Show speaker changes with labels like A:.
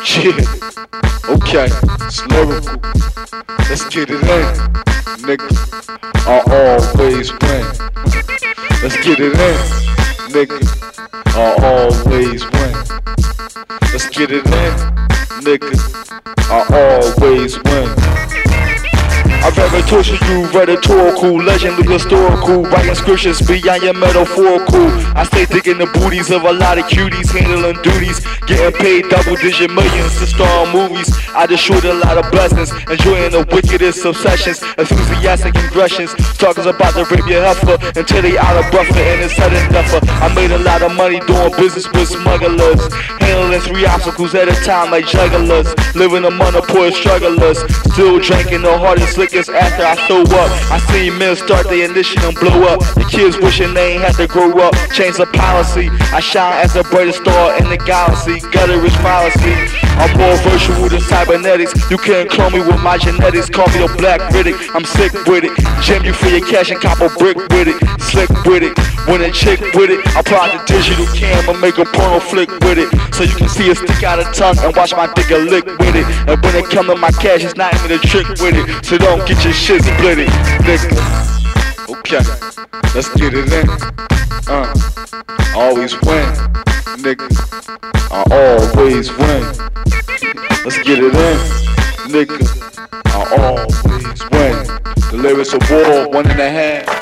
A: Yeah, okay, it's lyrical. Let's get it in, nigga. I always win. Let's get it in, nigga. I always win. Let's get it in, nigga. I Read torture you, rhetorical, legendly historical, writing scriptures beyond your metaphorical. I stay digging the booties of a lot of cuties, handling duties, getting paid double digit millions to star movies. I destroyed a lot of blessings, enjoying the wickedest obsessions, enthusiastic ingressions, talking about the rape your heifer until they out of breath and it's sudden death. I made a lot of money doing business with smugglers, handling three obstacles at a time like jugglers, living among the poor strugglers, still drinking the hardest liquor after I throw up. I seen men start the ignition and blow up. The kids wishing they ain't had to grow up. Change the policy. I shine as the brightest star in the galaxy. Gutter is policy. I'm more virtual than cybernetics. You can't clone me with my genetics. Call me a black critic. I'm sick with it. Jam you for your cash and cop a brick with it. Slick with it. When a chick with it, I apply the digital camera, make a porno flick with it. So you can see it stick out a tongue and watch my dick a lick with it. And when it come to my cash, it's not even a trick with it. So don't get your shit split it, nigga. Okay, let's get it in. Uh, I always win, nigga. I always win. Let's get it in, nigga. I always win. The lyrics of war, one and a half.